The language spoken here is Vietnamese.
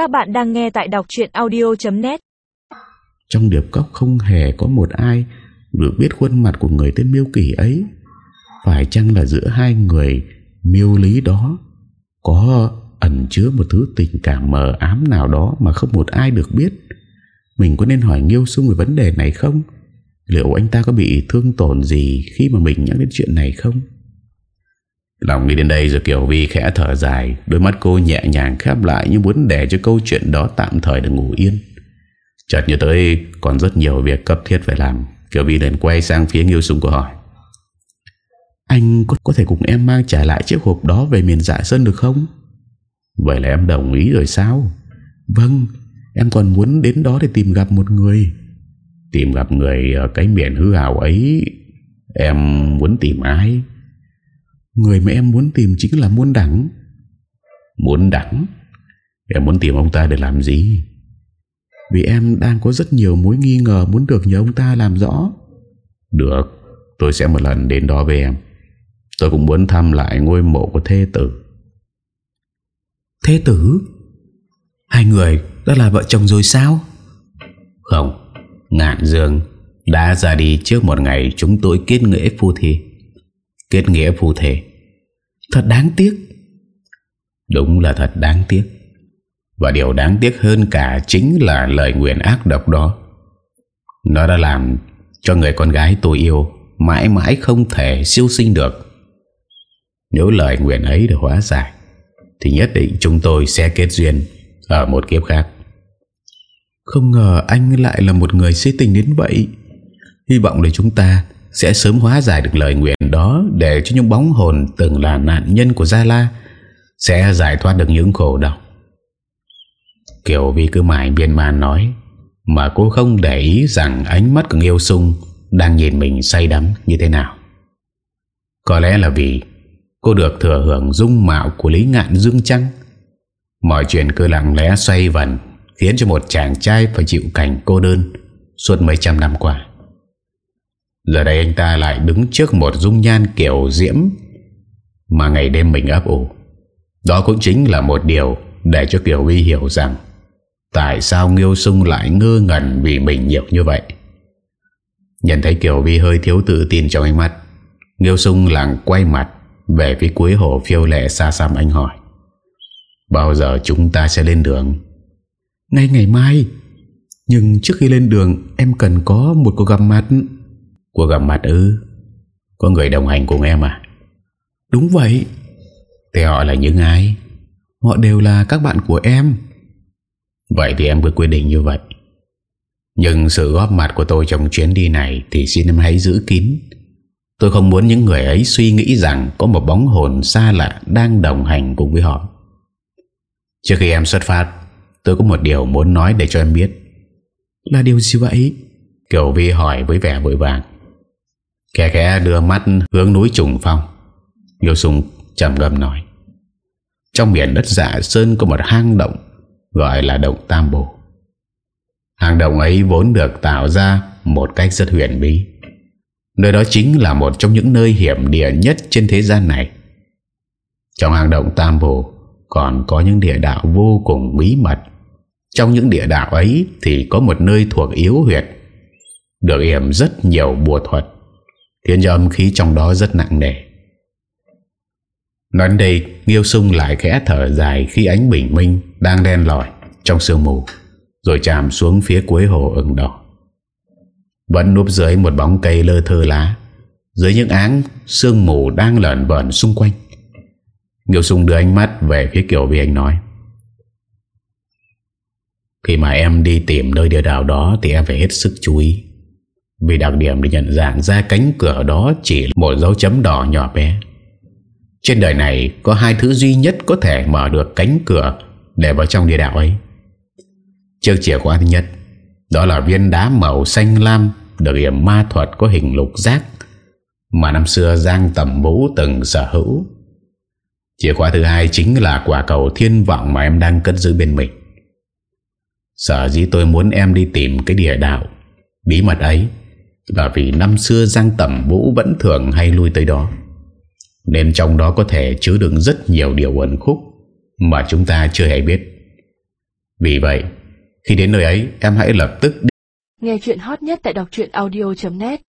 Các bạn đang nghe tại đọc chuyện audio.net Trong điệp cốc không hề có một ai Được biết khuôn mặt của người tên miêu kỷ ấy Phải chăng là giữa hai người miêu lý đó Có ẩn chứa một thứ tình cảm mờ ám nào đó Mà không một ai được biết Mình có nên hỏi Nghiêu Sung về vấn đề này không? Liệu anh ta có bị thương tổn gì Khi mà mình nhắc đến chuyện này không? Lòng đi đến đây rồi Kiều Vi khẽ thở dài Đôi mắt cô nhẹ nhàng khép lại Như muốn để cho câu chuyện đó tạm thời được ngủ yên. Chợt nhớ tới Còn rất nhiều việc cấp thiết phải làm Kiều Vi liền quay sang phía Nghiêu Sung của hỏi. Anh có, có thể cùng em mang trả lại chiếc hộp đó Về miền dạ sơn được không? Vậy là em đồng ý rồi sao? Vâng Em còn muốn đến đó để tìm gặp một người. Tìm gặp người ở cái miền hư hào ấy Em muốn tìm ai Người mà em muốn tìm chính là Muôn Đẳng. Muốn Đẳng? Em muốn tìm ông ta để làm gì? Vì em đang có rất nhiều mối nghi ngờ Muốn được nhờ ông ta làm rõ. Được Tôi sẽ một lần đến đó với em. Tôi cũng muốn thăm lại ngôi mộ của Thê Tử. Thế tử? Hai người đã là vợ chồng rồi sao? Không Ngạn Dương đã ra đi trước một ngày chúng tôi kết nghĩa phu thê Kết nghĩa phù thể Thật đáng tiếc. Đúng là thật đáng tiếc. Và điều đáng tiếc hơn cả Chính là lời nguyện ác độc đó. Nó đã làm Cho người con gái tôi yêu Mãi mãi không thể siêu sinh được. Nếu lời nguyện ấy được hóa giải, Thì nhất định chúng tôi sẽ kết duyên Ở một kiếp khác. Không ngờ anh lại là một người si tình đến vậy. Hy vọng là chúng ta sẽ sớm hóa giải được lời nguyện đó Để cho những bóng hồn từng là nạn nhân của Gia La Sẽ giải thoát được những khổ đau. Kiều Vi cứ mãi biên man nói, Mà cô không để ý rằng ánh mắt của yêu sung Đang nhìn mình say đắm như thế nào. Có lẽ là vì Cô được thừa hưởng dung mạo của Lý Ngạn Dương Trăng Mọi chuyện cứ lặng lẽ xoay vần, Khiến cho một chàng trai phải chịu cảnh cô đơn Suốt mấy trăm năm qua. Giờ đây anh ta lại đứng trước một dung nhan kiểu diễm Mà ngày đêm mình ấp ủ. Đó cũng chính là một điều Để cho Kiều Vi hiểu rằng Tại sao Nghiêu Sung lại ngơ ngẩn Vì mình nhiều như vậy. Nhận thấy Kiều Vi hơi thiếu tự tin trong ánh mắt, Nghiêu Sung lặng quay mặt Về phía cuối hồ phiêu lệ xa xăm anh hỏi, Bao giờ chúng ta sẽ lên đường? Ngay ngày mai, Nhưng trước khi lên đường, Em cần có một cuộc gặp mặt. Cuộc gặp mặt ư? Có người đồng hành cùng em à? Đúng vậy. Thế họ là những ai? Họ đều là các bạn của em. Vậy thì em cứ quyết định như vậy. Nhưng sự góp mặt của tôi trong chuyến đi này Thì xin em hãy giữ kín. Tôi không muốn những người ấy suy nghĩ rằng Có một bóng hồn xa lạ Đang đồng hành cùng với họ. Trước khi em xuất phát Tôi có một điều muốn nói để cho em biết. Là điều gì vậy? Kiều Vi hỏi với vẻ vội vàng Kẻ kẻ đưa mắt hướng núi trùng phong. Yêu sùng trầm gầm nói, Trong biển đất dạ sơn có một hang động, Gọi là động Tam Bồ. Hang động ấy vốn được tạo ra Một cách rất huyền bí. Nơi đó chính là một trong những nơi hiểm địa nhất trên thế gian này. Trong hang động Tam Bồ Còn có những địa đạo vô cùng bí mật. Trong những địa đạo ấy Thì có một nơi thuộc yếu huyệt, Được yểm rất nhiều bùa thuật. Khiến cho âm khí trong đó rất nặng nề. Nói đây, Nghiêu sung lại khẽ thở dài Khi ánh bình minh đang đen lòi Trong sương mù, Rồi chạm xuống phía cuối hồ ửng đỏ. Vẫn núp dưới một bóng cây lơ thơ lá, Dưới những áng Sương mù đang lợn vờn xung quanh. Nghiêu sung đưa ánh mắt Về phía kiểu vì anh nói, Khi mà em đi tìm nơi địa đạo đó Thì em phải hết sức chú ý vì đặc điểm để nhận dạng ra cánh cửa đó chỉ là một dấu chấm đỏ nhỏ bé. Trên đời này có hai thứ duy nhất có thể mở được cánh cửa để vào trong địa đạo ấy. Chiếc chìa khóa thứ nhất, đó là viên đá màu xanh lam được hiểm ma thuật có hình lục giác mà năm xưa Giang Tầm Vũ từng sở hữu. Chìa khóa thứ hai chính là quả cầu thiên vọng mà em đang cất giữ bên mình. Sở dĩ tôi muốn em đi tìm cái địa đạo bí mật ấy là vì năm xưa Giang Tẩm Vũ vẫn thường hay lui tới đó, Nên trong đó có thể chứa đựng rất nhiều điều ẩn khúc Mà chúng ta chưa hề biết. Vì vậy, Khi đến nơi ấy, em hãy lập tức Nghe chuyện hot nhất tại đọc audio.net